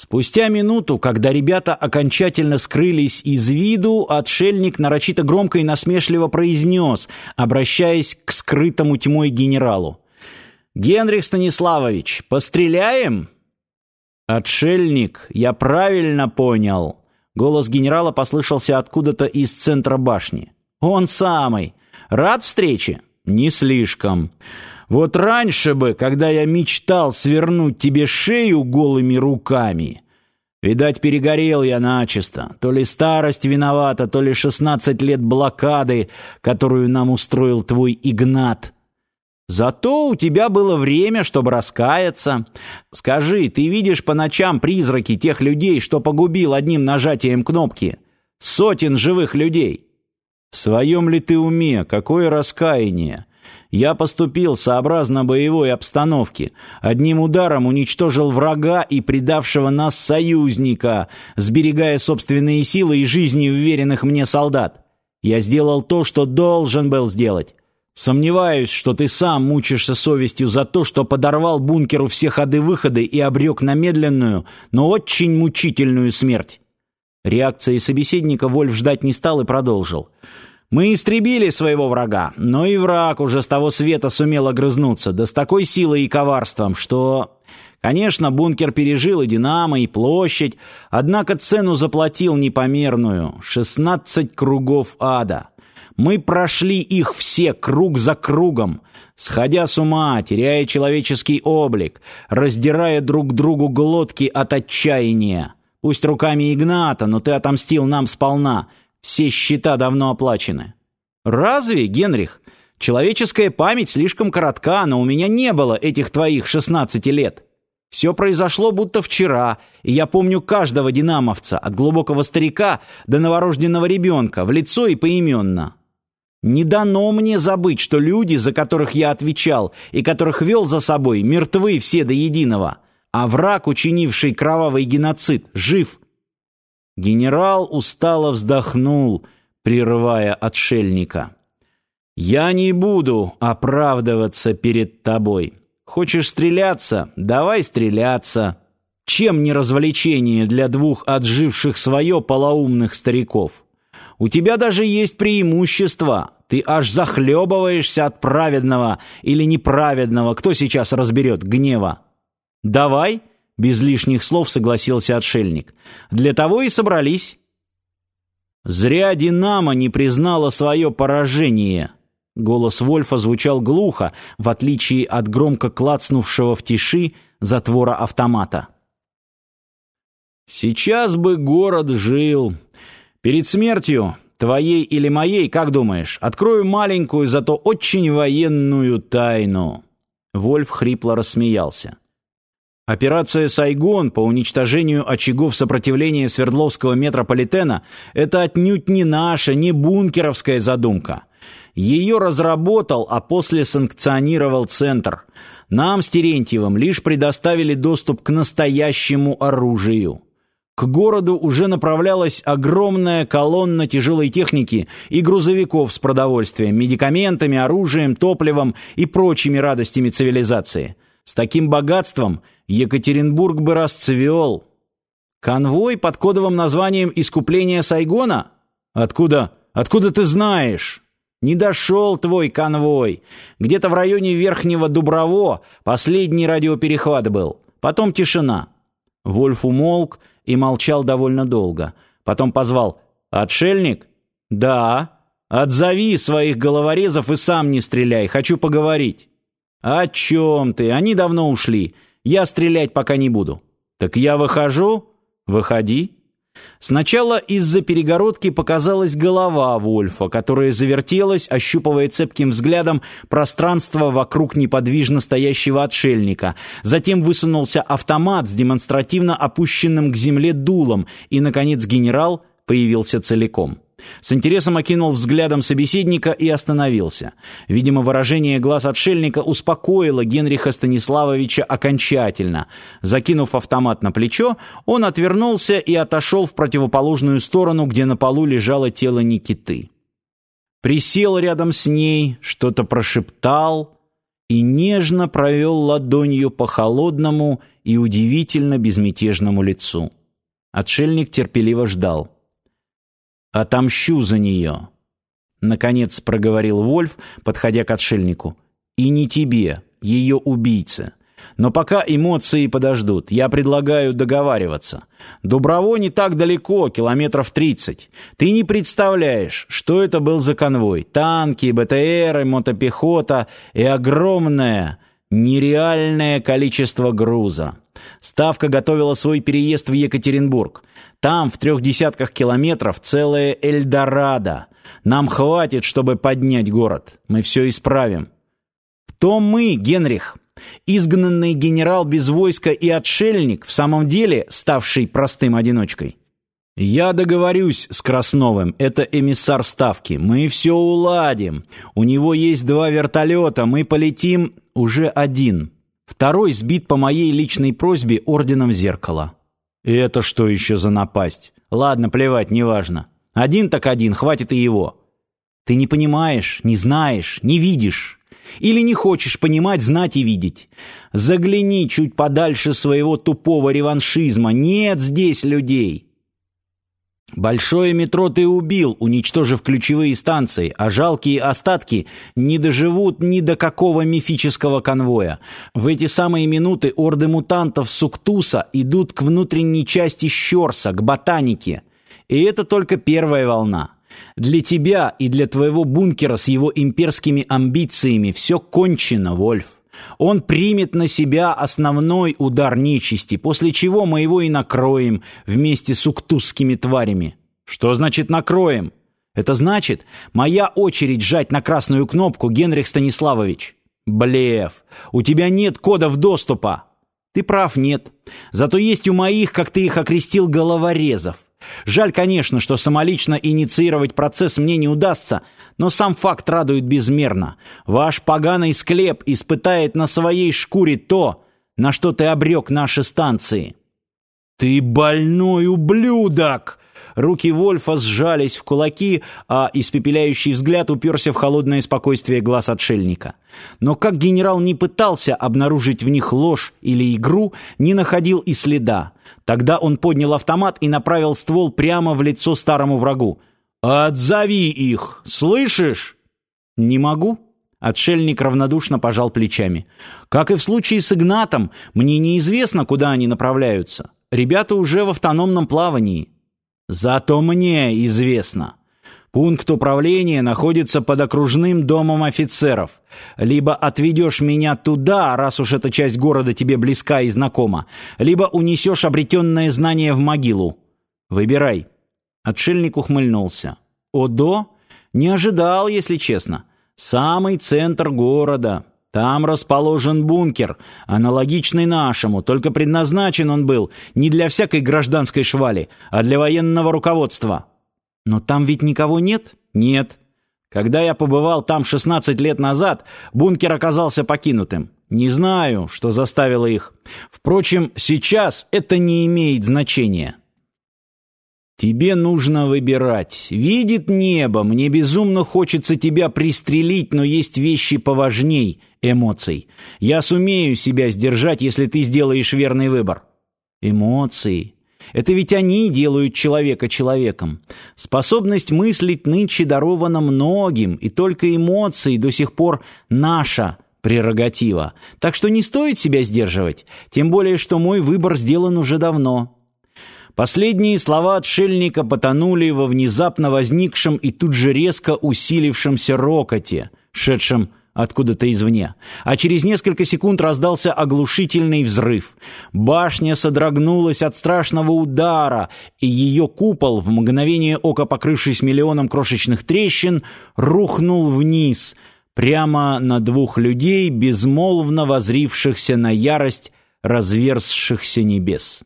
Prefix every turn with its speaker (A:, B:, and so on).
A: Спустя минуту, когда ребята окончательно скрылись из виду, отшельник нарочито громко и насмешливо произнес, обращаясь к скрытому тьмой генералу. «Генрих Станиславович, постреляем?» «Отшельник, я правильно понял». Голос генерала послышался откуда-то из центра башни. «Он самый. Рад встрече?» «Не слишком. Вот раньше бы, когда я мечтал свернуть тебе шею голыми руками. Видать, перегорел я начисто. То ли старость виновата, то ли шестнадцать лет блокады, которую нам устроил твой Игнат. Зато у тебя было время, чтобы раскаяться. Скажи, ты видишь по ночам призраки тех людей, что погубил одним нажатием кнопки? Сотен живых людей. В своем ли ты уме? Какое раскаяние? Я поступил сообразно боевой обстановке. Одним ударом уничтожил врага и предавшего нас союзника, сберегая собственные силы и жизни уверенных мне солдат. Я сделал то, что должен был сделать. Сомневаюсь, что ты сам мучишься совестью за то, что подорвал бункеру все ходы-выходы и обрек на медленную, но очень мучительную смерть. Реакции собеседника Вольф ждать не стал и продолжил. Мы истребили своего врага, но и враг уже с того света сумел огрызнуться, да с такой силой и коварством, что... Конечно, бункер пережил и «Динамо», и площадь, однако цену заплатил непомерную — 16 кругов ада. Мы прошли их все круг за кругом, сходя с ума, теряя человеческий облик, раздирая друг другу глотки от отчаяния. Пусть руками Игната, но ты отомстил нам сполна — все счета давно оплачены. Разве, Генрих? Человеческая память слишком коротка, но у меня не было этих твоих 16 лет. Все произошло будто вчера, и я помню каждого динамовца, от глубокого старика до новорожденного ребенка, в лицо и поименно. Не дано мне забыть, что люди, за которых я отвечал и которых вел за собой, мертвы все до единого, а враг, учинивший кровавый геноцид, жив Генерал устало вздохнул, прерывая отшельника. «Я не буду оправдываться перед тобой. Хочешь стреляться? Давай стреляться. Чем не развлечение для двух отживших свое полоумных стариков? У тебя даже есть преимущество. Ты аж захлебываешься от праведного или неправедного, кто сейчас разберет, гнева. Давай, без лишних слов согласился отшельник. Для того и собрались. Зря Динамо не признала свое поражение. Голос Вольфа звучал глухо, в отличие от громко клацнувшего в тиши затвора автомата. Сейчас бы город жил. Перед смертью, твоей или моей, как думаешь, открою маленькую, зато очень военную тайну. Вольф хрипло рассмеялся. Операция «Сайгон» по уничтожению очагов сопротивления Свердловского метрополитена – это отнюдь не наша, не бункеровская задумка. Ее разработал, а после санкционировал Центр. Нам с Терентьевым лишь предоставили доступ к настоящему оружию. К городу уже направлялась огромная колонна тяжелой техники и грузовиков с продовольствием, медикаментами, оружием, топливом и прочими радостями цивилизации. С таким богатством – Екатеринбург бы расцвел. Конвой под кодовым названием «Искупление Сайгона»? Откуда? Откуда ты знаешь? Не дошел твой конвой. Где-то в районе Верхнего Дуброво последний радиоперехват был. Потом тишина. Вольф умолк и молчал довольно долго. Потом позвал «Отшельник?» «Да». «Отзови своих головорезов и сам не стреляй, хочу поговорить». «О чем ты? Они давно ушли. Я стрелять пока не буду. Так я выхожу? Выходи. Сначала из-за перегородки показалась голова Вольфа, которая завертелась, ощупывая цепким взглядом пространство вокруг неподвижно стоящего отшельника. Затем высунулся автомат с демонстративно опущенным к земле дулом, и, наконец, генерал появился целиком. С интересом окинул взглядом собеседника и остановился. Видимо, выражение глаз отшельника успокоило Генриха Станиславовича окончательно. Закинув автомат на плечо, он отвернулся и отошел в противоположную сторону, где на полу лежало тело Никиты. Присел рядом с ней, что-то прошептал и нежно провел ладонью по холодному и удивительно безмятежному лицу. Отшельник терпеливо ждал. «Отомщу за нее», — наконец проговорил Вольф, подходя к отшельнику. «И не тебе, ее убийце. Но пока эмоции подождут, я предлагаю договариваться. Дуброво не так далеко, километров тридцать. Ты не представляешь, что это был за конвой. Танки, БТРы, мотопехота и огромное, нереальное количество груза. Ставка готовила свой переезд в Екатеринбург. Там, в трех десятках километров, целое Эльдорадо. Нам хватит, чтобы поднять город. Мы все исправим. Кто мы, Генрих? Изгнанный генерал без войска и отшельник, в самом деле ставший простым одиночкой. «Я договорюсь с Красновым, это эмиссар Ставки. Мы все уладим. У него есть два вертолета, мы полетим уже один. Второй сбит по моей личной просьбе орденом зеркала». И «Это что еще за напасть? Ладно, плевать, неважно. Один так один, хватит и его». «Ты не понимаешь, не знаешь, не видишь». Или не хочешь понимать, знать и видеть? Загляни чуть подальше своего тупого реваншизма. Нет здесь людей. Большое метро ты убил, уничтожив ключевые станции, а жалкие остатки не доживут ни до какого мифического конвоя. В эти самые минуты орды мутантов Суктуса идут к внутренней части Щорса, к ботанике. И это только первая волна. Для тебя и для твоего бункера с его имперскими амбициями все кончено, Вольф. Он примет на себя основной удар нечисти, после чего мы его и накроем вместе с уктузскими тварями. Что значит накроем? Это значит, моя очередь жать на красную кнопку, Генрих Станиславович. Блеф. У тебя нет кодов доступа. Ты прав, нет. Зато есть у моих, как ты их окрестил, головорезов. Жаль, конечно, что самолично инициировать процесс мне не удастся, но сам факт радует безмерно. Ваш поганый склеп испытает на своей шкуре то, на что ты обрек наши станции. «Ты больной ублюдок!» Руки Вольфа сжались в кулаки, а испепеляющий взгляд уперся в холодное спокойствие глаз отшельника. Но как генерал не пытался обнаружить в них ложь или игру, не находил и следа. Тогда он поднял автомат и направил ствол прямо в лицо старому врагу. «Отзови их! Слышишь?» «Не могу», Отшельник равнодушно пожал плечами. «Как и в случае с Игнатом, мне неизвестно, куда они направляются. Ребята уже в автономном плавании». «Зато мне известно. Пункт управления находится под окружным домом офицеров. Либо отведешь меня туда, раз уж эта часть города тебе близка и знакома, либо унесешь обретенное знание в могилу. Выбирай». Отшельник ухмыльнулся. «Одо? Не ожидал, если честно. Самый центр города. Там расположен бункер, аналогичный нашему, только предназначен он был не для всякой гражданской швали, а для военного руководства». Но там ведь никого нет? Нет. Когда я побывал там 16 лет назад, бункер оказался покинутым. Не знаю, что заставило их. Впрочем, сейчас это не имеет значения. Тебе нужно выбирать. Видит небо, мне безумно хочется тебя пристрелить, но есть вещи поважней эмоций. Я сумею себя сдержать, если ты сделаешь верный выбор. Эмоции. Это ведь они делают человека человеком. Способность мыслить нынче дарована многим, и только эмоции до сих пор наша прерогатива. Так что не стоит себя сдерживать, тем более, что мой выбор сделан уже давно. Последние слова отшельника потонули во внезапно возникшем и тут же резко усилившемся рокоте, шедшем откуда-то извне. А через несколько секунд раздался оглушительный взрыв. Башня содрогнулась от страшного удара, и ее купол, в мгновение ока покрывшись миллионом крошечных трещин, рухнул вниз, прямо на двух людей, безмолвно возрившихся на ярость разверзшихся небес.